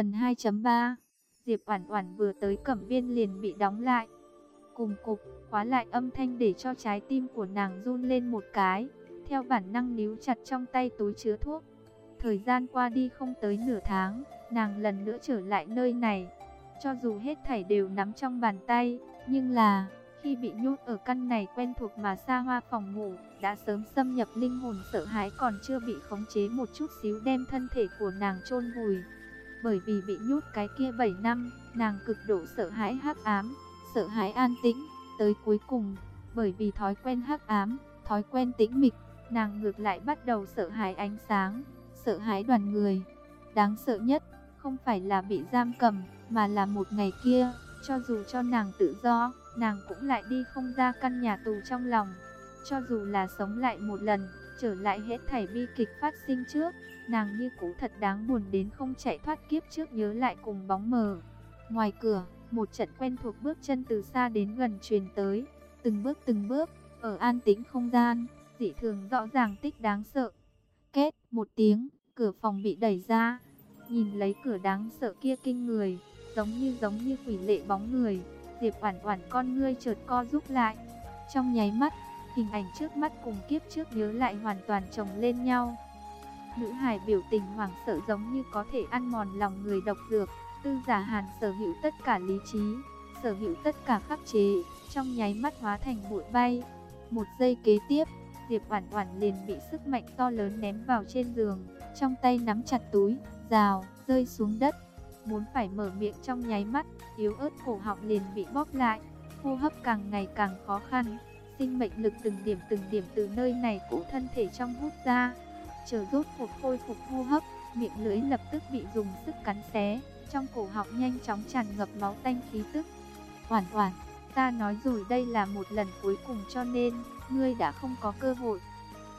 Phần 2.3 Diệp Oản Oản vừa tới Cẩm Viên liền bị đóng lại. Cùng cục, khóa lại âm thanh để cho trái tim của nàng run lên một cái, theo bản năng níu chặt trong tay túi chứa thuốc. Thời gian qua đi không tới nửa tháng, nàng lần nữa trở lại nơi này. Cho dù hết thảy đều nắm trong bàn tay, nhưng là khi bị nhốt ở căn này quen thuộc mà xa hoa phòng ngủ, đã sớm xâm nhập linh hồn sợ hãi còn chưa bị khống chế một chút xíu đem thân thể của nàng chôn vùi. Bởi vì bị nhốt cái kia 7 năm, nàng cực độ sợ hãi hắc ám, sợ hãi an tĩnh, tới cuối cùng, bởi vì thói quen hắc ám, thói quen tĩnh mịch, nàng ngược lại bắt đầu sợ hãi ánh sáng, sợ hãi đoàn người. Đáng sợ nhất, không phải là bị giam cầm, mà là một ngày kia, cho dù cho nàng tự do, nàng cũng lại đi không ra căn nhà tù trong lòng. Cho dù là sống lại một lần, trở lại hết thảy bi kịch phát sinh trước, nàng như cũ thật đáng buồn đến không chạy thoát kiếp trước nhớ lại cùng bóng mờ. Ngoài cửa, một trận quen thuộc bước chân từ xa đến gần truyền tới, từng bước từng bước, ở an tĩnh không gian, dị thường rõ ràng tích đáng sợ. Két, một tiếng, cửa phòng bị đẩy ra, nhìn lấy cửa đáng sợ kia kinh người, giống như giống như quỷ lệ bóng người, Diệp Oản Oản con ngươi chợt co rút lại. Trong nháy mắt, hình ảnh trước mắt cùng kiếp trước nhớ lại hoàn toàn chồng lên nhau. Nữ hài biểu tình hoảng sợ giống như có thể ăn mòn lòng người độc dược, Tư Giả Hàn sở hữu tất cả lý trí, sở hữu tất cả khắc chế, trong nháy mắt hóa thành bụi bay. Một giây kế tiếp, Diệp Oản Oản liền bị sức mạnh to lớn ném vào trên giường, trong tay nắm chặt túi, rào, rơi xuống đất. Muốn phải mở miệng trong nháy mắt, yếu ớt cổ họng liền bị bóp lại, hô hấp càng ngày càng khó khăn. Sinh mệnh lực từng điểm từng điểm từ nơi này cũ thân thể trong hút ra. Chờ rốt cuộc khôi phục hô hấp, miệng lưỡi lập tức bị dùng sức cắn xé, trong cổ họng nhanh chóng tràn ngập máu tanh khí tức. hoàn toàn ta nói rồi đây là một lần cuối cùng cho nên ngươi đã không có cơ hội.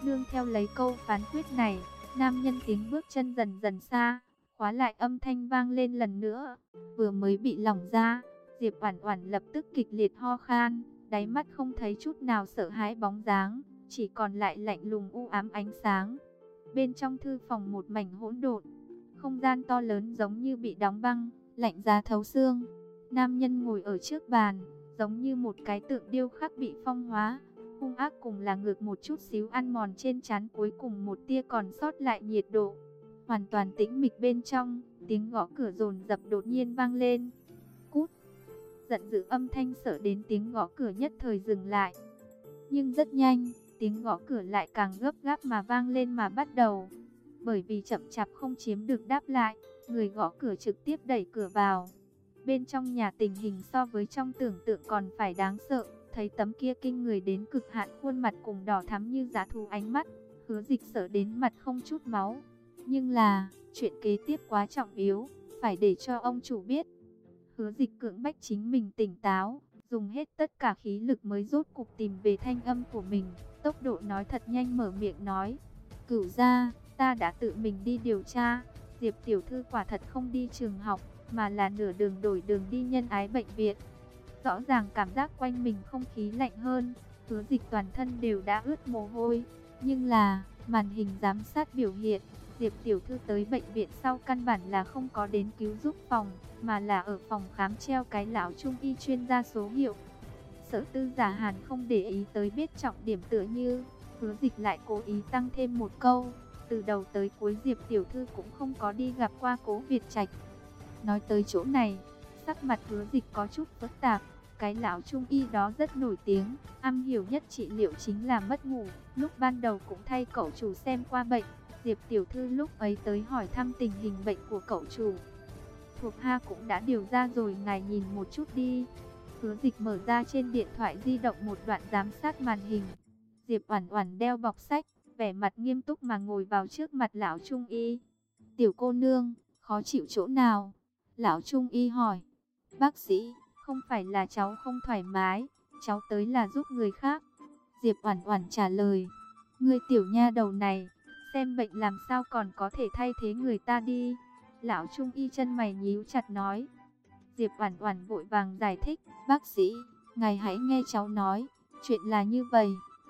Nương theo lấy câu phán quyết này, nam nhân tiếng bước chân dần dần xa, khóa lại âm thanh vang lên lần nữa, vừa mới bị lỏng ra, Diệp Oản Oản lập tức kịch liệt ho khan, đáy mắt không thấy chút nào sợ hãi bóng dáng, chỉ còn lại lạnh lùng u ám ánh sáng. Bên trong thư phòng một mảnh hỗn độn, không gian to lớn giống như bị đóng băng, lạnh giá thấu xương. Nam nhân ngồi ở trước bàn, giống như một cái tượng điêu khắc bị phong hóa, hung ác cùng là ngược một chút xíu ăn mòn trên trán cuối cùng một tia còn sót lại nhiệt độ. Hoàn toàn tĩnh mịch bên trong, tiếng gõ cửa rồn rập đột nhiên vang lên. Giận dữ âm thanh sợ đến tiếng gõ cửa nhất thời dừng lại. Nhưng rất nhanh, tiếng gõ cửa lại càng gấp gáp mà vang lên mà bắt đầu. Bởi vì chậm chạp không chiếm được đáp lại, người gõ cửa trực tiếp đẩy cửa vào. Bên trong nhà tình hình so với trong tưởng tượng còn phải đáng sợ, thấy tấm kia kinh người đến cực hạn khuôn mặt cùng đỏ thắm như giá thú ánh mắt, hứa dịch sợ đến mặt không chút máu. Nhưng là, chuyện kế tiếp quá trọng yếu, phải để cho ông chủ biết. Hứa dịch cưỡng bách chính mình tỉnh táo, dùng hết tất cả khí lực mới rốt cục tìm về thanh âm của mình, tốc độ nói thật nhanh mở miệng nói. Cửu ra, ta đã tự mình đi điều tra, Diệp tiểu thư quả thật không đi trường học, mà là nửa đường đổi đường đi nhân ái bệnh viện. Rõ ràng cảm giác quanh mình không khí lạnh hơn, hứa dịch toàn thân đều đã ướt mồ hôi, nhưng là, màn hình giám sát biểu hiện, Diệp tiểu thư tới bệnh viện sau căn bản là không có đến cứu giúp phòng, mà là ở phòng khám treo cái lão trung y chuyên gia số hiệu. Sở tư giả hàn không để ý tới biết trọng điểm tựa như, hứa dịch lại cố ý tăng thêm một câu, từ đầu tới cuối Diệp tiểu thư cũng không có đi gặp qua cố Việt Trạch. Nói tới chỗ này, sắc mặt hứa dịch có chút phức tạp, cái lão trung y đó rất nổi tiếng, am hiểu nhất trị liệu chính là mất ngủ, lúc ban đầu cũng thay cậu chủ xem qua bệnh, Diệp tiểu thư lúc ấy tới hỏi thăm tình hình bệnh của cậu chủ. Thuộc Ha cũng đã điều ra rồi ngài nhìn một chút đi. Hứa dịch mở ra trên điện thoại di động một đoạn giám sát màn hình. Diệp Oản Oản đeo bọc sách, vẻ mặt nghiêm túc mà ngồi vào trước mặt lão trung y. "Tiểu cô nương, khó chịu chỗ nào?" Lão trung y hỏi. "Bác sĩ, không phải là cháu không thoải mái, cháu tới là giúp người khác." Diệp Oản Oản trả lời. "Ngươi tiểu nha đầu này, xem bệnh làm sao còn có thể thay thế người ta đi. Lão Trung Y chân mày nhíu chặt nói. Diệp Oản Oản vội vàng giải thích, "Bác sĩ, ngài hãy nghe cháu nói, chuyện là như vậy,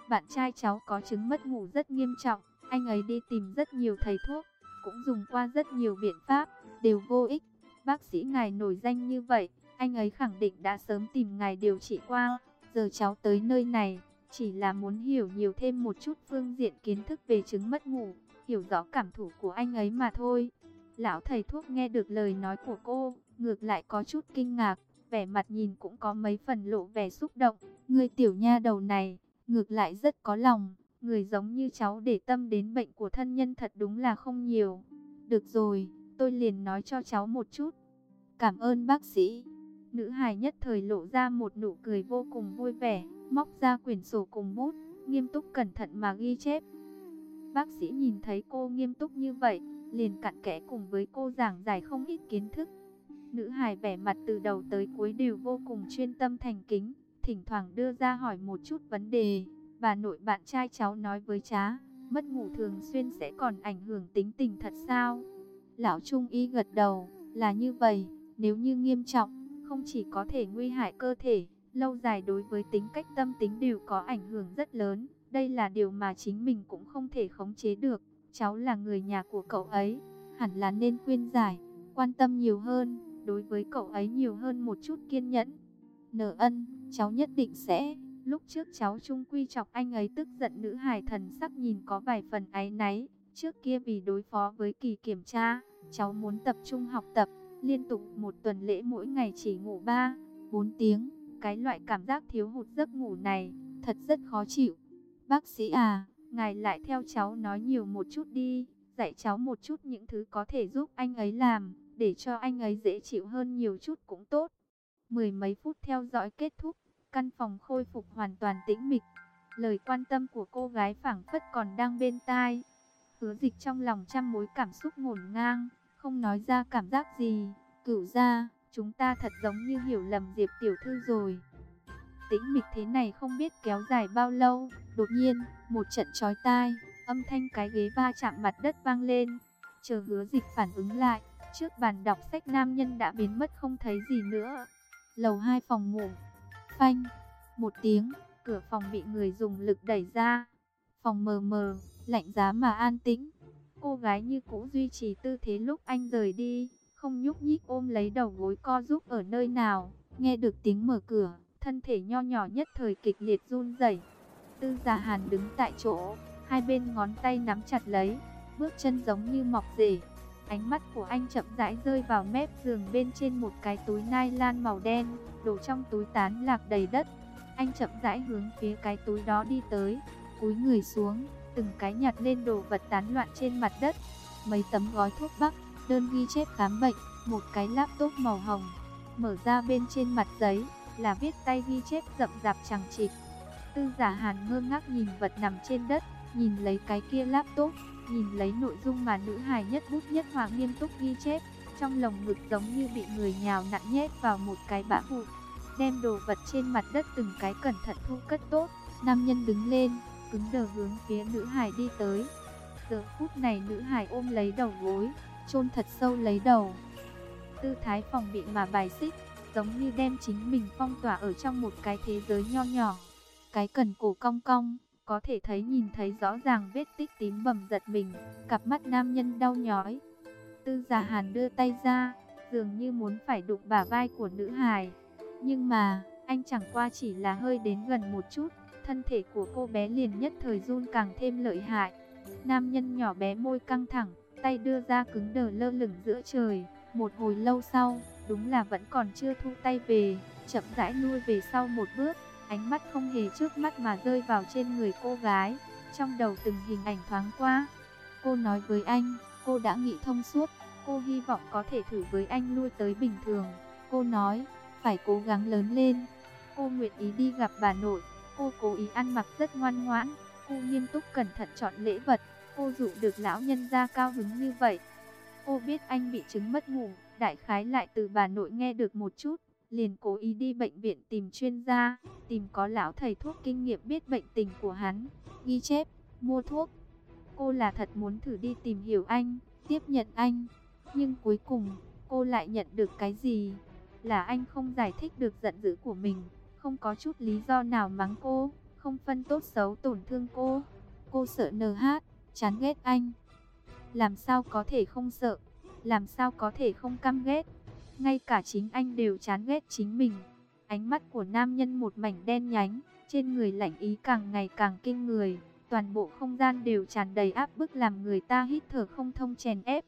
bạn trai cháu có chứng mất ngủ rất nghiêm trọng, anh ấy đi tìm rất nhiều thầy thuốc, cũng dùng qua rất nhiều biện pháp, đều vô ích, Bác sĩ ngài nổi danh như vậy, anh ấy khẳng định đã sớm tìm ngài điều trị qua. Giờ cháu tới nơi này, chỉ là muốn hiểu nhiều thêm một chút phương diện kiến thức về chứng mất ngủ, hiểu rõ cảm thủ của anh ấy mà thôi. Lão thầy thuốc nghe được lời nói của cô, ngược lại có chút kinh ngạc, vẻ mặt nhìn cũng có mấy phần lộ vẻ xúc động. Người tiểu nha đầu này, ngược lại rất có lòng, người giống như cháu để tâm đến bệnh của thân nhân thật đúng là không nhiều. Được rồi, tôi liền nói cho cháu một chút. Cảm ơn bác sĩ. Nữ hài nhất thời lộ ra một nụ cười vô cùng vui vẻ, móc ra quyển sổ cùng bút, nghiêm túc cẩn thận mà ghi chép. Bác sĩ nhìn thấy cô nghiêm túc như vậy, liền cặn kẽ cùng với cô giảng giải không ít kiến thức. Nữ hài vẻ mặt từ đầu tới cuối đều vô cùng chuyên tâm thành kính, thỉnh thoảng đưa ra hỏi một chút vấn đề. Bà nội bạn trai cháu nói với trá, mất ngủ thường xuyên sẽ còn ảnh hưởng tính tình thật sao? Lão Trung Y gật đầu, là như vậy, nếu như nghiêm trọng, không chỉ có thể nguy hại cơ thể, lâu dài đối với tính cách tâm tính đều có ảnh hưởng rất lớn. Đây là điều mà chính mình cũng không thể khống chế được. Cháu là người nhà của cậu ấy, hẳn là nên khuyên giải, quan tâm nhiều hơn, đối với cậu ấy nhiều hơn một chút kiên nhẫn. Nở ân, cháu nhất định sẽ, lúc trước cháu trung quy chọc anh ấy tức giận nữ hài thần sắc nhìn có vài phần áy náy. Trước kia vì đối phó với kỳ kiểm tra, cháu muốn tập trung học tập, liên tục một tuần lễ mỗi ngày chỉ ngủ 3, 4 tiếng. Cái loại cảm giác thiếu hụt giấc ngủ này, thật rất khó chịu. Bác sĩ à, ngài lại theo cháu nói nhiều một chút đi, dạy cháu một chút những thứ có thể giúp anh ấy làm, để cho anh ấy dễ chịu hơn nhiều chút cũng tốt. Mười mấy phút theo dõi kết thúc, căn phòng khôi phục hoàn toàn tĩnh mịch. Lời quan tâm của cô gái phảng phất còn đang bên tai. Hứa dịch trong lòng trăm mối cảm xúc ngổn ngang, không nói ra cảm giác gì. Cửu ra, chúng ta thật giống như hiểu lầm Diệp Tiểu Thư rồi. Tĩnh mịch thế này không biết kéo dài bao lâu. Đột nhiên, một trận chói tai, âm thanh cái ghế va chạm mặt đất vang lên. Chờ hứa dịch phản ứng lại, trước bàn đọc sách nam nhân đã biến mất không thấy gì nữa. Lầu hai phòng ngủ, phanh, một tiếng, cửa phòng bị người dùng lực đẩy ra. Phòng mờ mờ, lạnh giá mà an tĩnh. Cô gái như cũ duy trì tư thế lúc anh rời đi, không nhúc nhích ôm lấy đầu gối co giúp ở nơi nào. Nghe được tiếng mở cửa, thân thể nho nhỏ nhất thời kịch liệt run rẩy. Tư Già Hàn đứng tại chỗ, hai bên ngón tay nắm chặt lấy, bước chân giống như mọc rể. Ánh mắt của anh chậm rãi rơi vào mép giường bên trên một cái túi nylon màu đen, đồ trong túi tán lạc đầy đất. Anh chậm rãi hướng phía cái túi đó đi tới, cúi người xuống, từng cái nhặt lên đồ vật tán loạn trên mặt đất. Mấy tấm gói thuốc bắc, đơn ghi chép khám bệnh, một cái laptop màu hồng. Mở ra bên trên mặt giấy, là viết tay ghi chép rậm rạp chẳng chịt. Tư giả hàn ngơ ngác nhìn vật nằm trên đất, nhìn lấy cái kia laptop, nhìn lấy nội dung mà nữ hài nhất bút nhất hòa nghiêm túc ghi chép. Trong lồng ngực giống như bị người nhào nặn nhét vào một cái bã vụn. Đem đồ vật trên mặt đất từng cái cẩn thận thu cất tốt. Nam nhân đứng lên, cứng đờ hướng phía nữ hài đi tới. Giờ phút này nữ hài ôm lấy đầu gối, chôn thật sâu lấy đầu. Tư thái phòng bị mà bài xích, giống như đem chính mình phong tỏa ở trong một cái thế giới nho nhỏ. Cái cần cổ cong cong, có thể thấy nhìn thấy rõ ràng vết tích tím bầm giật mình, cặp mắt nam nhân đau nhói. Tư giả hàn đưa tay ra, dường như muốn phải đụng bả vai của nữ hài. Nhưng mà, anh chẳng qua chỉ là hơi đến gần một chút, thân thể của cô bé liền nhất thời run càng thêm lợi hại. Nam nhân nhỏ bé môi căng thẳng, tay đưa ra cứng đờ lơ lửng giữa trời. Một hồi lâu sau, đúng là vẫn còn chưa thu tay về, chậm rãi nuôi về sau một bước, ánh mắt không hề trước mắt mà rơi vào trên người cô gái. Trong đầu từng hình ảnh thoáng qua, cô nói với anh, cô đã nghĩ thông suốt, cô hy vọng có thể thử với anh lui tới bình thường. Cô nói, phải cố gắng lớn lên. Cô nguyện ý đi gặp bà nội, cô cố ý ăn mặc rất ngoan ngoãn, cô nghiêm túc cẩn thận chọn lễ vật, cô dụ được lão nhân gia cao hứng như vậy. Cô biết anh bị chứng mất ngủ, đại khái lại từ bà nội nghe được một chút, liền cố ý đi bệnh viện tìm chuyên gia, tìm có lão thầy thuốc kinh nghiệm biết bệnh tình của hắn, ghi chép, mua thuốc. Cô là thật muốn thử đi tìm hiểu anh, tiếp nhận anh, nhưng cuối cùng, cô lại nhận được cái gì? Là anh không giải thích được giận dữ của mình, không có chút lý do nào mắng cô, không phân tốt xấu tổn thương cô. Cô sợ NH, chán ghét anh. Làm sao có thể không sợ? Làm sao có thể không căm ghét? ngay cả chính anh đều chán ghét chính mình. Ánh mắt của nam nhân một mảnh đen nhánh, trên người lạnh ý càng ngày càng kinh người, toàn bộ không gian đều tràn đầy áp bức làm người ta hít thở không thông chèn ép.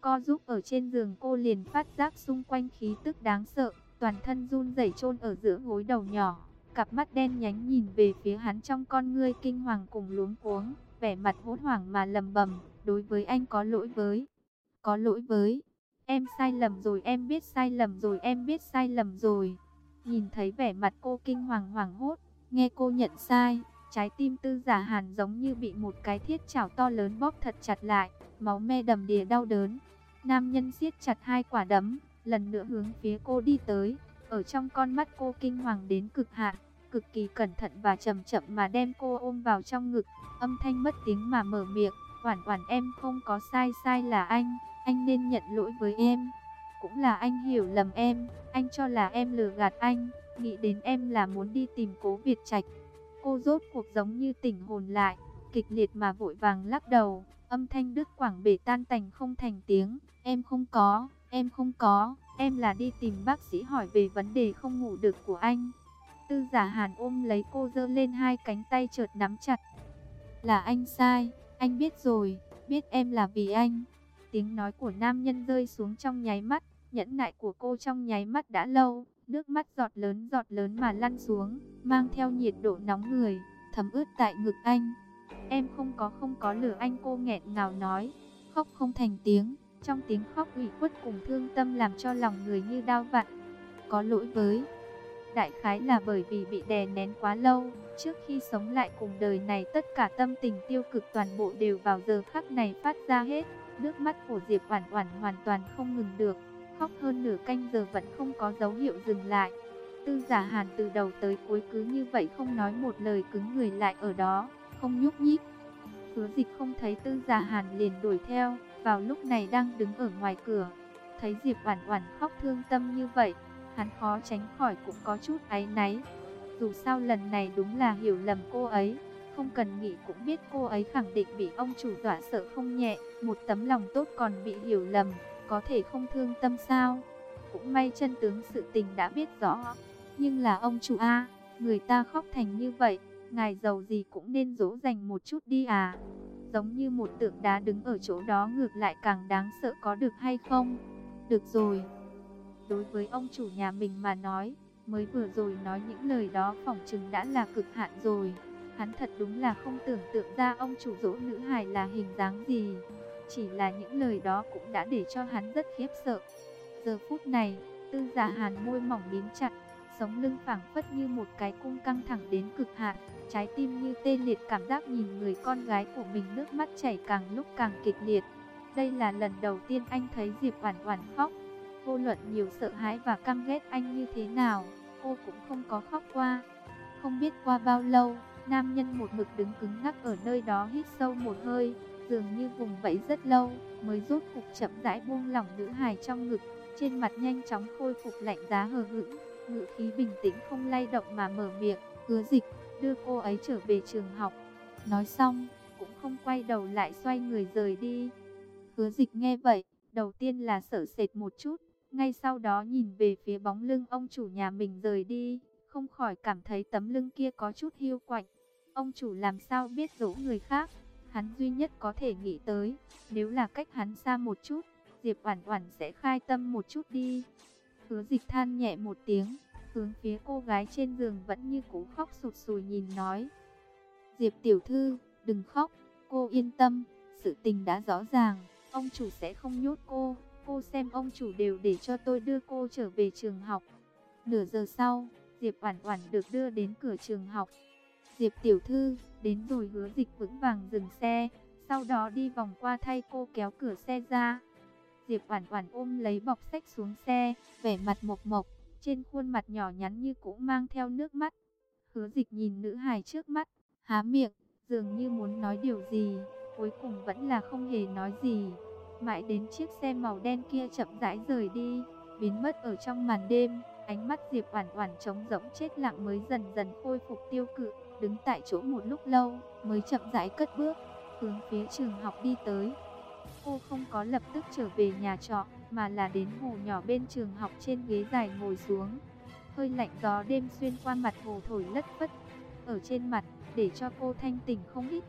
Co giúp ở trên giường cô liền phát giác xung quanh khí tức đáng sợ, toàn thân run rẩy chôn ở giữa gối đầu nhỏ. Cặp mắt đen nhánh nhìn về phía hắn trong con ngươi kinh hoàng cùng luống cuống, vẻ mặt hốt hoảng mà lầm bầm, đối với anh có lỗi với, có lỗi với, em sai lầm rồi em biết sai lầm rồi em biết sai lầm rồi. Nhìn thấy vẻ mặt cô kinh hoàng hoảng hốt, nghe cô nhận sai, trái tim tư giả hàn giống như bị một cái thiết chảo to lớn bóp thật chặt lại, máu me đầm đìa đau đớn. Nam nhân siết chặt hai quả đấm, lần nữa hướng phía cô đi tới, ở trong con mắt cô kinh hoàng đến cực hạn, cực kỳ cẩn thận và chậm chậm mà đem cô ôm vào trong ngực, âm thanh mất tiếng mà mở miệng, "Oản Oản em không có sai, sai là anh, anh nên nhận lỗi với em. Cũng là anh hiểu lầm em, anh cho là em lừa gạt anh, nghĩ đến em là muốn đi tìm Cố Việt Trạch." Cô rốt cuộc giống như tỉnh hồn lại, kịch liệt mà vội vàng lắc đầu, âm thanh đứt quảng bể tan tành không thành tiếng, "Em không có, em không có." Em là đi tìm bác sĩ hỏi về vấn đề không ngủ được của anh. Tư giả hàn ôm lấy cô dơ lên hai cánh tay chợt nắm chặt. Là anh sai, anh biết rồi, biết em là vì anh. Tiếng nói của nam nhân rơi xuống trong nháy mắt, nhẫn nại của cô trong nháy mắt đã lâu. Nước mắt giọt lớn giọt lớn mà lăn xuống, mang theo nhiệt độ nóng người, thấm ướt tại ngực anh. Em không có không có lửa anh cô nghẹn ngào nói, khóc không thành tiếng. Trong tiếng khóc ủy khuất cùng thương tâm làm cho lòng người như đau vặn. Có lỗi với, đại khái là bởi vì bị đè nén quá lâu, trước khi sống lại cùng đời này tất cả tâm tình tiêu cực toàn bộ đều vào giờ khắc này phát ra hết. Nước mắt của Diệp Oản Oản hoàn toàn không ngừng được, khóc hơn nửa canh giờ vẫn không có dấu hiệu dừng lại. Tư Giả Hàn từ đầu tới cuối cứ như vậy không nói một lời cứng người lại ở đó, không nhúc nhích. Hứa Dịch không thấy Tư Giả Hàn liền đuổi theo, vào lúc này đang đứng ở ngoài cửa. Thấy Diệp Oản Oản khóc thương tâm như vậy, hắn khó tránh khỏi cũng có chút áy náy. Dù sao lần này đúng là hiểu lầm cô ấy, không cần nghĩ cũng biết cô ấy khẳng định bị ông chủ dọa sợ không nhẹ, một tấm lòng tốt còn bị hiểu lầm, có thể không thương tâm sao? Cũng may chân tướng sự tình đã biết rõ, nhưng là ông chủ a, người ta khóc thành như vậy, ngài giàu gì cũng nên dỗ dành một chút đi à giống như một tượng đá đứng ở chỗ đó ngược lại càng đáng sợ có được hay không? Được rồi. Đối với ông chủ nhà mình mà nói, mới vừa rồi nói những lời đó phỏng chừng đã là cực hạn rồi. Hắn thật đúng là không tưởng tượng ra ông chủ dỗ nữ hài là hình dáng gì. Chỉ là những lời đó cũng đã để cho hắn rất khiếp sợ. Giờ phút này, tư giả hàn môi mỏng miếng chặt, sống lưng phẳng phất như một cái cung căng thẳng đến cực hạn trái tim như tê liệt cảm giác nhìn người con gái của mình nước mắt chảy càng lúc càng kịch liệt. Đây là lần đầu tiên anh thấy Diệp Oản Oản khóc. Vô luận nhiều sợ hãi và căm ghét anh như thế nào, cô cũng không có khóc qua. Không biết qua bao lâu, nam nhân một mực đứng cứng ngắc ở nơi đó hít sâu một hơi, dường như vùng vẫy rất lâu, mới rốt cục chậm rãi buông lỏng nữ hài trong ngực, trên mặt nhanh chóng khôi phục lạnh giá hờ hững, ngữ khí bình tĩnh không lay động mà mở miệng, "Hứa Dịch, đưa cô ấy trở về trường học. Nói xong, cũng không quay đầu lại xoay người rời đi. Hứa dịch nghe vậy, đầu tiên là sợ sệt một chút, ngay sau đó nhìn về phía bóng lưng ông chủ nhà mình rời đi, không khỏi cảm thấy tấm lưng kia có chút hiu quạnh. Ông chủ làm sao biết dỗ người khác, hắn duy nhất có thể nghĩ tới, nếu là cách hắn xa một chút, Diệp Oản Oản sẽ khai tâm một chút đi. Hứa Dịch than nhẹ một tiếng, hướng phía cô gái trên giường vẫn như cũ khóc sụt sùi nhìn nói. Diệp tiểu thư, đừng khóc, cô yên tâm, sự tình đã rõ ràng, ông chủ sẽ không nhốt cô, cô xem ông chủ đều để cho tôi đưa cô trở về trường học. Nửa giờ sau, Diệp Oản Oản được đưa đến cửa trường học. Diệp tiểu thư, đến rồi hứa dịch vững vàng dừng xe, sau đó đi vòng qua thay cô kéo cửa xe ra. Diệp Oản Oản ôm lấy bọc sách xuống xe, vẻ mặt mộc mộc, trên khuôn mặt nhỏ nhắn như cũ mang theo nước mắt. Hứa dịch nhìn nữ hài trước mắt, há miệng, dường như muốn nói điều gì, cuối cùng vẫn là không hề nói gì. Mãi đến chiếc xe màu đen kia chậm rãi rời đi, biến mất ở trong màn đêm, ánh mắt Diệp Oản Oản trống rỗng chết lặng mới dần dần khôi phục tiêu cự, đứng tại chỗ một lúc lâu, mới chậm rãi cất bước, hướng phía trường học đi tới. Cô không có lập tức trở về nhà trọ, mà là đến hồ nhỏ bên trường học trên ghế dài ngồi xuống. Hơi lạnh gió đêm xuyên qua mặt hồ thổi lất phất ở trên mặt, để cho cô thanh tỉnh không ít.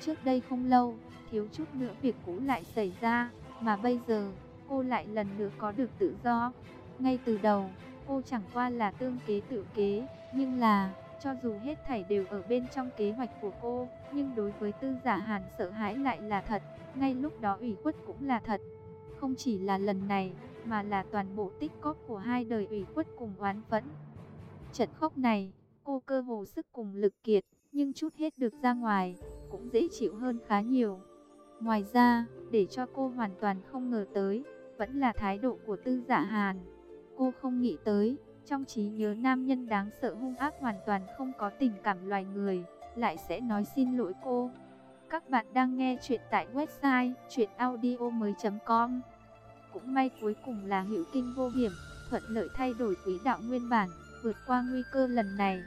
Trước đây không lâu, thiếu chút nữa việc cũ lại xảy ra, mà bây giờ, cô lại lần nữa có được tự do. Ngay từ đầu, cô chẳng qua là tương kế tự kế, nhưng là, cho dù hết thảy đều ở bên trong kế hoạch của cô, nhưng đối với tư giả hàn sợ hãi lại là thật, ngay lúc đó ủy khuất cũng là thật. Không chỉ là lần này, mà là toàn bộ tích cóp của hai đời ủy khuất cùng oán phẫn. Trận khóc này, cô cơ hồ sức cùng lực kiệt, nhưng chút hết được ra ngoài, cũng dễ chịu hơn khá nhiều. Ngoài ra, để cho cô hoàn toàn không ngờ tới, vẫn là thái độ của tư Dạ hàn. Cô không nghĩ tới, trong trí nhớ nam nhân đáng sợ hung ác hoàn toàn không có tình cảm loài người, lại sẽ nói xin lỗi cô. Các bạn đang nghe chuyện tại website chuyenaudio.com Cũng may cuối cùng là hữu kinh vô hiểm, thuận lợi thay đổi quỹ đạo nguyên bản, vượt qua nguy cơ lần này.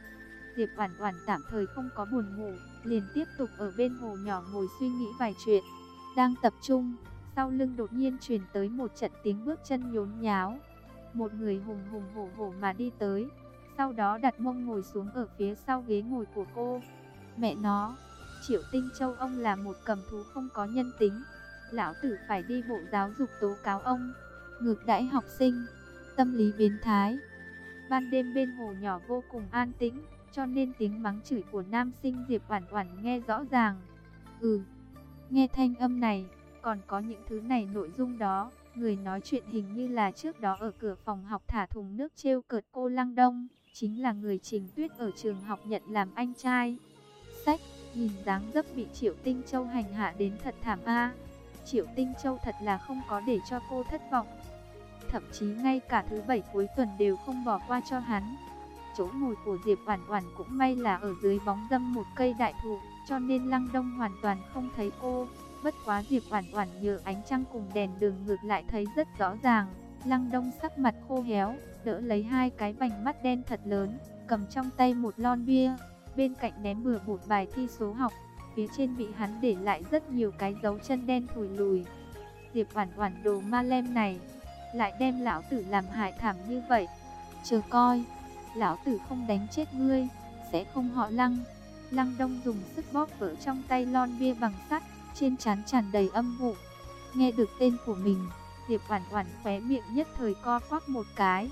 Diệp Oản Oản tạm thời không có buồn ngủ, liền tiếp tục ở bên hồ nhỏ ngồi suy nghĩ vài chuyện. Đang tập trung, sau lưng đột nhiên truyền tới một trận tiếng bước chân nhốn nháo. Một người hùng hùng hổ hổ mà đi tới, sau đó đặt mông ngồi xuống ở phía sau ghế ngồi của cô. Mẹ nó, Triệu Tinh Châu ông là một cầm thú không có nhân tính. Lão tử phải đi bộ giáo dục tố cáo ông. Ngược đãi học sinh, tâm lý biến thái. Ban đêm bên hồ nhỏ vô cùng an tĩnh, cho nên tiếng mắng chửi của nam sinh Diệp Oản Oản nghe rõ ràng. Ừ, nghe thanh âm này, còn có những thứ này nội dung đó, người nói chuyện hình như là trước đó ở cửa phòng học thả thùng nước trêu cợt cô Lăng Đông, chính là người Trình Tuyết ở trường học nhận làm anh trai. Sách, nhìn dáng dấp bị Triệu Tinh Châu hành hạ đến thật thảm a. Triệu Tinh Châu thật là không có để cho cô thất vọng. Thậm chí ngay cả thứ bảy cuối tuần đều không bỏ qua cho hắn chỗ ngồi của Diệp Oản Oản cũng may là ở dưới bóng râm một cây đại thụ, cho nên Lăng Đông hoàn toàn không thấy cô. Bất quá Diệp Oản Oản nhờ ánh trăng cùng đèn đường ngược lại thấy rất rõ ràng. Lăng Đông sắc mặt khô héo, đỡ lấy hai cái vành mắt đen thật lớn, cầm trong tay một lon bia, bên cạnh ném bừa bộn bài thi số học, phía trên bị hắn để lại rất nhiều cái dấu chân đen thùi lùi. Diệp Oản Oản đồ ma lem này, lại đem lão tử làm hại thảm như vậy. Chờ coi lão tử không đánh chết ngươi, sẽ không họ lăng. Lăng đông dùng sức bóp vỡ trong tay lon bia bằng sắt, trên trán tràn đầy âm vụ. Nghe được tên của mình, Diệp Oản Oản khóe miệng nhất thời co quắp một cái.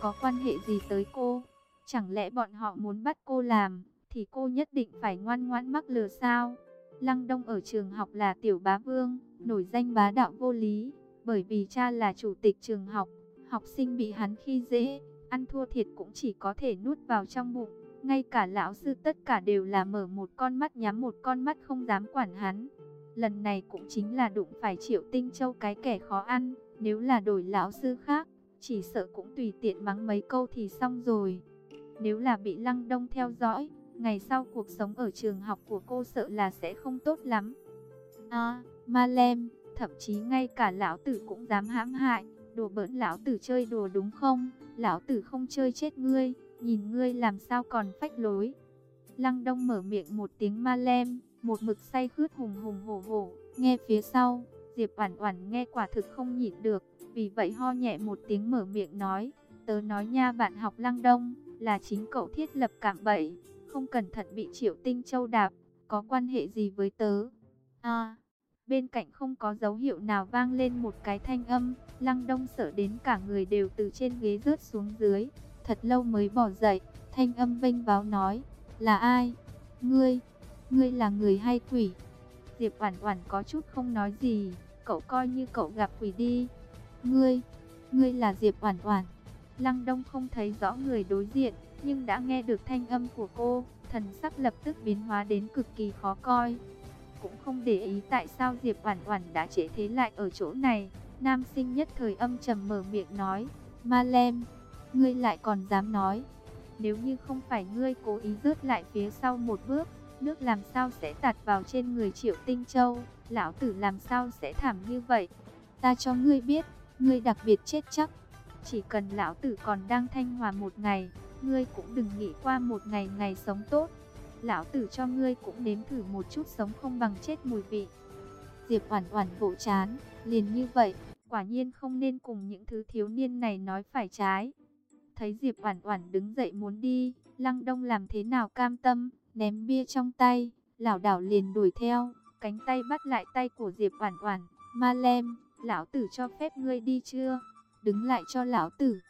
Có quan hệ gì tới cô? Chẳng lẽ bọn họ muốn bắt cô làm, thì cô nhất định phải ngoan ngoãn mắc lừa sao? Lăng Đông ở trường học là tiểu bá vương, nổi danh bá đạo vô lý, bởi vì cha là chủ tịch trường học, học sinh bị hắn khi dễ, ăn thua thiệt cũng chỉ có thể nuốt vào trong bụng. Ngay cả lão sư tất cả đều là mở một con mắt nhắm một con mắt không dám quản hắn. Lần này cũng chính là đụng phải triệu tinh châu cái kẻ khó ăn. Nếu là đổi lão sư khác, chỉ sợ cũng tùy tiện mắng mấy câu thì xong rồi. Nếu là bị lăng đông theo dõi, ngày sau cuộc sống ở trường học của cô sợ là sẽ không tốt lắm. À, ma lem, thậm chí ngay cả lão tử cũng dám hãm hại, đùa bỡn lão tử chơi đùa đúng không? lão tử không chơi chết ngươi, nhìn ngươi làm sao còn phách lối. Lăng Đông mở miệng một tiếng ma lem, một mực say khướt hùng hùng hổ hổ, nghe phía sau, Diệp Oản Oản nghe quả thực không nhịn được, vì vậy ho nhẹ một tiếng mở miệng nói, "Tớ nói nha bạn học Lăng Đông, là chính cậu thiết lập cạm bẫy, không cẩn thận bị Triệu Tinh Châu đạp, có quan hệ gì với tớ?" A. Bên cạnh không có dấu hiệu nào vang lên một cái thanh âm, Lăng Đông sợ đến cả người đều từ trên ghế rớt xuống dưới, thật lâu mới bỏ dậy, thanh âm vênh báo nói, là ai? Ngươi, ngươi là người hay quỷ? Diệp Oản Oản có chút không nói gì, cậu coi như cậu gặp quỷ đi. Ngươi, ngươi là Diệp Oản Oản. Lăng Đông không thấy rõ người đối diện, nhưng đã nghe được thanh âm của cô, thần sắc lập tức biến hóa đến cực kỳ khó coi cũng không để ý tại sao Diệp Oản Oản đã chế thế lại ở chỗ này. Nam sinh nhất thời âm trầm mở miệng nói, Ma Lem, ngươi lại còn dám nói. Nếu như không phải ngươi cố ý rớt lại phía sau một bước, nước làm sao sẽ tạt vào trên người Triệu Tinh Châu, lão tử làm sao sẽ thảm như vậy. Ta cho ngươi biết, ngươi đặc biệt chết chắc. Chỉ cần lão tử còn đang thanh hòa một ngày, ngươi cũng đừng nghĩ qua một ngày ngày sống tốt lão tử cho ngươi cũng nếm thử một chút sống không bằng chết mùi vị. Diệp Oản Oản vỗ chán, liền như vậy, Quả nhiên không nên cùng những thứ thiếu niên này nói phải trái. Thấy Diệp Oản Oản đứng dậy muốn đi, Lăng Đông làm thế nào cam tâm, ném bia trong tay, lảo đảo liền đuổi theo, cánh tay bắt lại tay của Diệp Oản Oản, "Ma Lem, lão tử cho phép ngươi đi chưa? Đứng lại cho lão tử."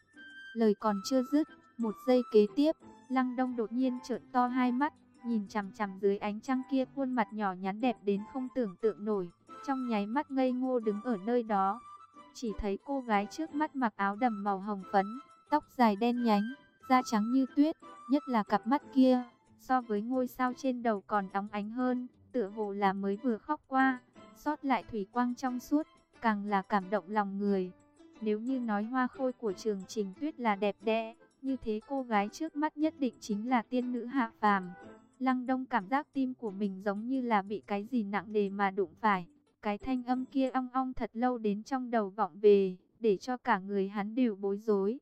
Lời còn chưa dứt, một giây kế tiếp, Lăng Đông đột nhiên trợn to hai mắt, nhìn chằm chằm dưới ánh trăng kia khuôn mặt nhỏ nhắn đẹp đến không tưởng tượng nổi, trong nháy mắt ngây ngô đứng ở nơi đó. Chỉ thấy cô gái trước mắt mặc áo đầm màu hồng phấn, tóc dài đen nhánh, da trắng như tuyết, nhất là cặp mắt kia, so với ngôi sao trên đầu còn óng ánh hơn, tựa hồ là mới vừa khóc qua, sót lại thủy quang trong suốt, càng là cảm động lòng người. Nếu như nói hoa khôi của trường trình tuyết là đẹp đẽ, như thế cô gái trước mắt nhất định chính là tiên nữ hạ phàm. Lăng Đông cảm giác tim của mình giống như là bị cái gì nặng nề mà đụng phải. Cái thanh âm kia ong ong thật lâu đến trong đầu vọng về, để cho cả người hắn đều bối rối.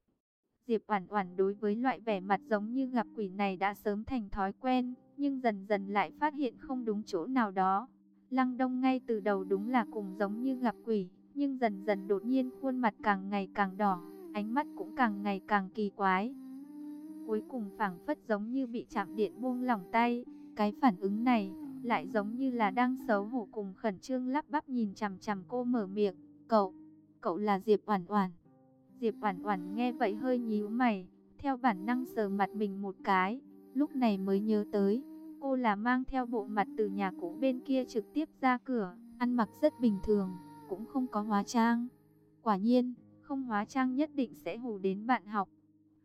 Diệp Oản Oản đối với loại vẻ mặt giống như gặp quỷ này đã sớm thành thói quen, nhưng dần dần lại phát hiện không đúng chỗ nào đó. Lăng Đông ngay từ đầu đúng là cùng giống như gặp quỷ, nhưng dần dần đột nhiên khuôn mặt càng ngày càng đỏ, ánh mắt cũng càng ngày càng kỳ quái. Cuối cùng phảng phất giống như bị chạm điện buông lỏng tay, cái phản ứng này lại giống như là đang xấu hổ cùng khẩn trương lắp bắp nhìn chằm chằm cô mở miệng, "Cậu, cậu là Diệp Oản Oản?" Diệp Oản Oản nghe vậy hơi nhíu mày, theo bản năng sờ mặt mình một cái, lúc này mới nhớ tới, cô là mang theo bộ mặt từ nhà cũ bên kia trực tiếp ra cửa, ăn mặc rất bình thường, cũng không có hóa trang. Quả nhiên, không hóa trang nhất định sẽ hù đến bạn học.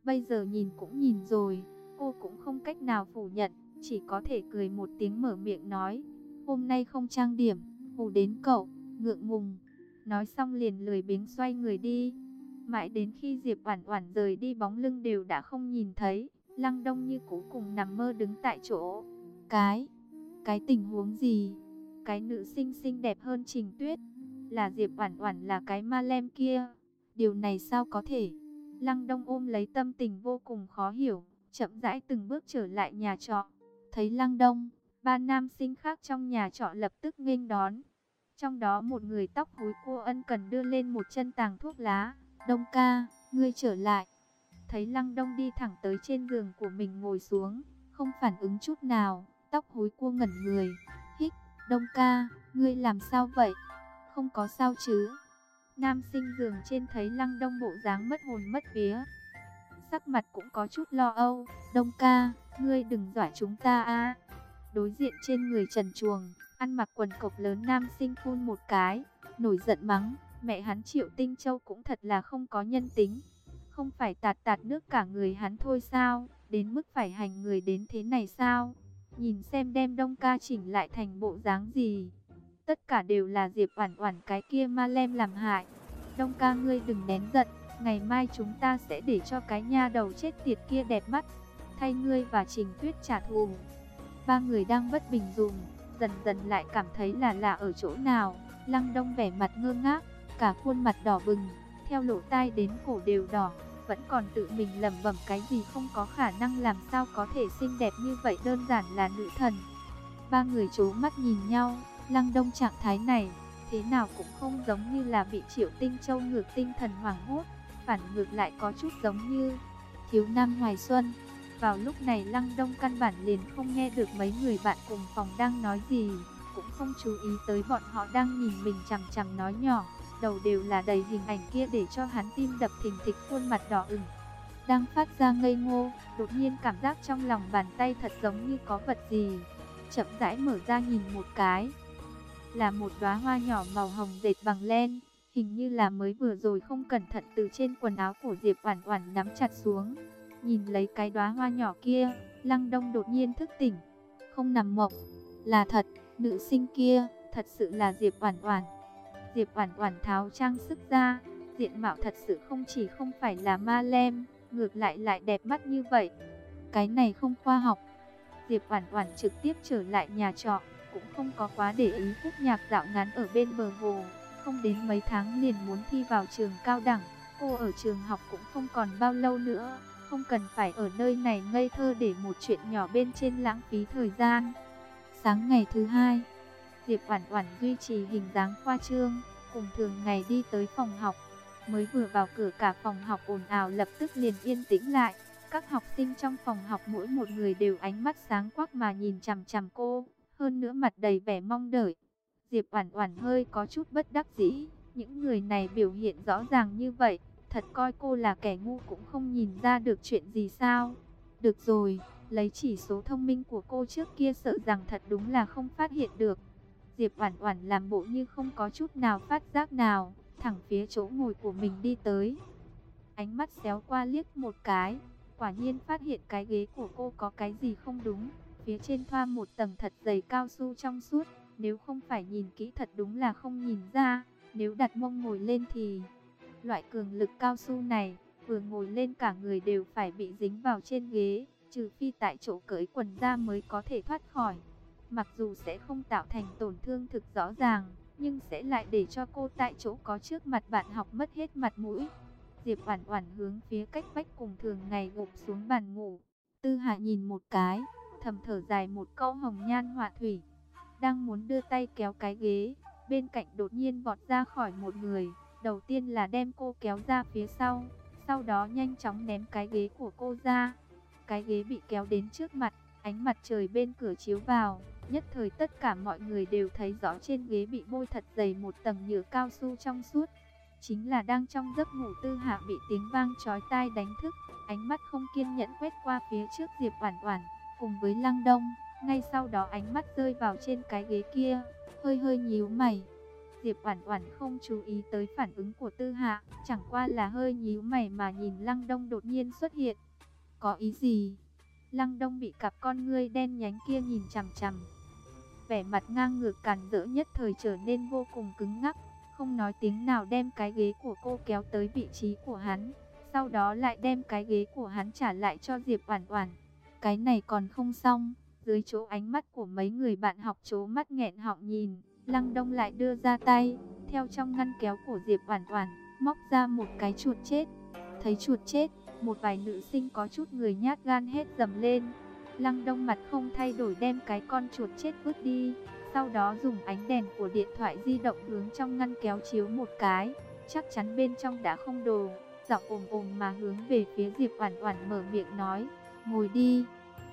Bây giờ nhìn cũng nhìn rồi, cô cũng không cách nào phủ nhận, chỉ có thể cười một tiếng mở miệng nói, hôm nay không trang điểm, hù đến cậu, ngượng ngùng. Nói xong liền lười biếng xoay người đi. Mãi đến khi Diệp Oản Oản rời đi bóng lưng đều đã không nhìn thấy, Lăng Đông như cũ cùng nằm mơ đứng tại chỗ. Cái, cái tình huống gì? Cái nữ sinh xinh đẹp hơn Trình Tuyết, là Diệp Oản Oản là cái ma lem kia. Điều này sao có thể? Lăng Đông ôm lấy tâm tình vô cùng khó hiểu, chậm rãi từng bước trở lại nhà trọ. Thấy Lăng Đông, ba nam sinh khác trong nhà trọ lập tức nghênh đón. Trong đó một người tóc hối cua ân cần đưa lên một chân tàng thuốc lá. Đông ca, ngươi trở lại. Thấy Lăng Đông đi thẳng tới trên giường của mình ngồi xuống, không phản ứng chút nào, tóc hối cua ngẩn người. Hích, Đông ca, ngươi làm sao vậy? Không có sao chứ? Nam sinh giường trên thấy Lăng Đông bộ dáng mất hồn mất vía. Sắc mặt cũng có chút lo âu. Đông ca, ngươi đừng dọa chúng ta a. Đối diện trên người trần chuồng, ăn mặc quần cộc lớn nam sinh phun một cái, nổi giận mắng. Mẹ hắn Triệu Tinh Châu cũng thật là không có nhân tính. Không phải tạt tạt nước cả người hắn thôi sao, đến mức phải hành người đến thế này sao? Nhìn xem đem đông ca chỉnh lại thành bộ dáng gì. Tất cả đều là Diệp Oản Oản cái kia ma lem làm hại. Đông ca ngươi đừng nén giận, ngày mai chúng ta sẽ để cho cái nha đầu chết tiệt kia đẹp mắt, thay ngươi và Trình Tuyết trả thù. Ba người đang bất bình dùng, dần dần lại cảm thấy là lạ ở chỗ nào. Lăng Đông vẻ mặt ngơ ngác, cả khuôn mặt đỏ bừng, theo lỗ tai đến cổ đều đỏ, vẫn còn tự mình lẩm bẩm cái gì không có khả năng làm sao có thể xinh đẹp như vậy đơn giản là nữ thần. Ba người chố mắt nhìn nhau, Lăng Đông trạng thái này, thế nào cũng không giống như là bị Triệu Tinh Châu ngược tinh thần hoảng hốt, phản ngược lại có chút giống như thiếu nam hoài xuân. Vào lúc này Lăng Đông căn bản liền không nghe được mấy người bạn cùng phòng đang nói gì, cũng không chú ý tới bọn họ đang nhìn mình chằm chằm nói nhỏ, đầu đều là đầy hình ảnh kia để cho hắn tim đập thình thịch khuôn mặt đỏ ửng. Đang phát ra ngây ngô, đột nhiên cảm giác trong lòng bàn tay thật giống như có vật gì. Chậm rãi mở ra nhìn một cái, là một đóa hoa nhỏ màu hồng dệt bằng len, hình như là mới vừa rồi không cẩn thận từ trên quần áo của Diệp Oản Oản nắm chặt xuống. Nhìn lấy cái đóa hoa nhỏ kia, Lăng Đông đột nhiên thức tỉnh, không nằm mộng, là thật, nữ sinh kia thật sự là Diệp Oản Oản. Diệp Oản Oản tháo trang sức ra, diện mạo thật sự không chỉ không phải là ma lem, ngược lại lại đẹp mắt như vậy. Cái này không khoa học. Diệp Oản Oản trực tiếp trở lại nhà trọ, cũng không có quá để ý khúc nhạc dạo ngắn ở bên bờ hồ, không đến mấy tháng liền muốn thi vào trường cao đẳng, cô ở trường học cũng không còn bao lâu nữa, không cần phải ở nơi này ngây thơ để một chuyện nhỏ bên trên lãng phí thời gian. Sáng ngày thứ hai, Diệp Oản Oản duy trì hình dáng khoa trương, cùng thường ngày đi tới phòng học. Mới vừa vào cửa cả phòng học ồn ào lập tức liền yên tĩnh lại. Các học sinh trong phòng học mỗi một người đều ánh mắt sáng quắc mà nhìn chằm chằm cô, hơn nữa mặt đầy vẻ mong đợi. Diệp Oản Oản hơi có chút bất đắc dĩ, những người này biểu hiện rõ ràng như vậy, thật coi cô là kẻ ngu cũng không nhìn ra được chuyện gì sao? Được rồi, lấy chỉ số thông minh của cô trước kia sợ rằng thật đúng là không phát hiện được. Diệp Oản Oản làm bộ như không có chút nào phát giác nào, thẳng phía chỗ ngồi của mình đi tới. Ánh mắt xéo qua liếc một cái, quả nhiên phát hiện cái ghế của cô có cái gì không đúng, phía trên thoa một tầng thật dày cao su trong suốt, nếu không phải nhìn kỹ thật đúng là không nhìn ra, nếu đặt mông ngồi lên thì loại cường lực cao su này, vừa ngồi lên cả người đều phải bị dính vào trên ghế, trừ phi tại chỗ cởi quần ra mới có thể thoát khỏi. Mặc dù sẽ không tạo thành tổn thương thực rõ ràng, nhưng sẽ lại để cho cô tại chỗ có trước mặt bạn học mất hết mặt mũi. Diệp Oản Oản hướng phía cách vách cùng thường ngày gục xuống bàn ngủ. Tư Hạ nhìn một cái, thầm thở dài một câu hồng nhan họa thủy, đang muốn đưa tay kéo cái ghế, bên cạnh đột nhiên vọt ra khỏi một người, đầu tiên là đem cô kéo ra phía sau, sau đó nhanh chóng ném cái ghế của cô ra. Cái ghế bị kéo đến trước mặt, ánh mặt trời bên cửa chiếu vào, nhất thời tất cả mọi người đều thấy rõ trên ghế bị bôi thật dày một tầng nhựa cao su trong suốt. Chính là đang trong giấc ngủ tư hạ bị tiếng vang chói tai đánh thức, ánh mắt không kiên nhẫn quét qua phía trước Diệp Oản Oản, cùng với Lăng Đông, ngay sau đó ánh mắt rơi vào trên cái ghế kia, hơi hơi nhíu mày. Diệp Oản Oản không chú ý tới phản ứng của Tư Hạ, chẳng qua là hơi nhíu mày mà nhìn Lăng Đông đột nhiên xuất hiện. Có ý gì? Lăng Đông bị cặp con ngươi đen nhánh kia nhìn chằm chằm. Vẻ mặt ngang ngược càn rỡ nhất thời trở nên vô cùng cứng ngắc, không nói tiếng nào đem cái ghế của cô kéo tới vị trí của hắn, sau đó lại đem cái ghế của hắn trả lại cho Diệp Oản Oản. Cái này còn không xong, dưới chỗ ánh mắt của mấy người bạn học chố mắt nghẹn họng nhìn, Lăng Đông lại đưa ra tay, theo trong ngăn kéo của Diệp Oản Oản, móc ra một cái chuột chết. Thấy chuột chết, một vài nữ sinh có chút người nhát gan hết dầm lên. Lăng Đông mặt không thay đổi đem cái con chuột chết vứt đi, sau đó dùng ánh đèn của điện thoại di động hướng trong ngăn kéo chiếu một cái, chắc chắn bên trong đã không đồ, giọng ồm ồm mà hướng về phía Diệp Oản Oản mở miệng nói, "Ngồi đi."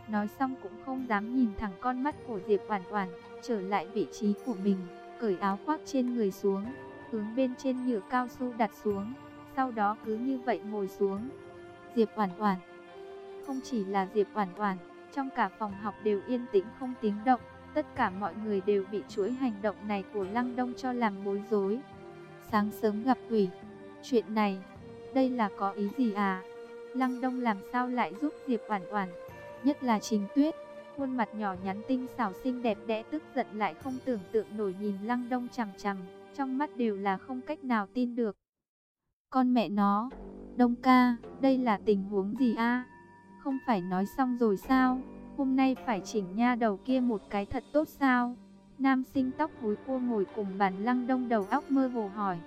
Nói xong cũng không dám nhìn thẳng con mắt của Diệp Oản Oản, trở lại vị trí của mình, cởi áo khoác trên người xuống, hướng bên trên nhựa cao su đặt xuống, sau đó cứ như vậy ngồi xuống. Diệp Oản Oản. Không chỉ là Diệp Oản Oản, trong cả phòng học đều yên tĩnh không tiếng động, tất cả mọi người đều bị chuỗi hành động này của Lăng Đông cho làm bối rối. Sáng sớm gặp quỷ, chuyện này, đây là có ý gì à? Lăng Đông làm sao lại giúp Diệp Oản Oản? Nhất là Trình Tuyết, khuôn mặt nhỏ nhắn tinh xảo xinh đẹp đẽ tức giận lại không tưởng tượng nổi nhìn Lăng Đông chằm chằm, trong mắt đều là không cách nào tin được. Con mẹ nó, Đông ca, đây là tình huống gì a? Không phải nói xong rồi sao? Hôm nay phải chỉnh nha đầu kia một cái thật tốt sao? Nam sinh tóc húi cua ngồi cùng bàn Lăng Đông đầu óc mơ hồ hỏi.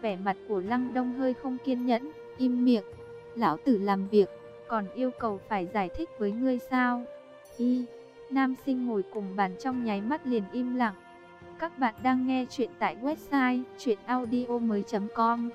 Vẻ mặt của Lăng Đông hơi không kiên nhẫn, im miệng. Lão tử làm việc, còn yêu cầu phải giải thích với ngươi sao? Y, nam sinh ngồi cùng bàn trong nháy mắt liền im lặng. Các bạn đang nghe chuyện tại website chuyenaudio.com